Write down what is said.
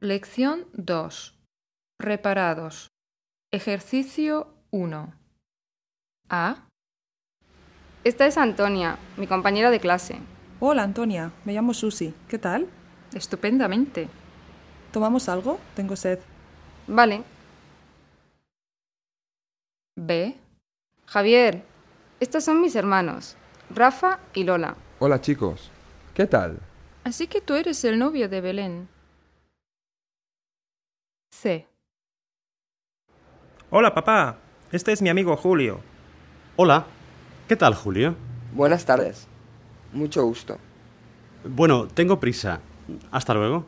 Lección 2. Reparados. Ejercicio 1. A. Esta es Antonia, mi compañera de clase. Hola Antonia, me llamo Susi. ¿Qué tal? Estupendamente. ¿Tomamos algo? Tengo sed. Vale. B. Javier, estos son mis hermanos, Rafa y Lola. Hola chicos, ¿qué tal? Así que tú eres el novio de Belén. C. Hola papá, este es mi amigo Julio. Hola, ¿qué tal Julio? Buenas tardes. Mucho gusto. Bueno, tengo prisa. Hasta luego.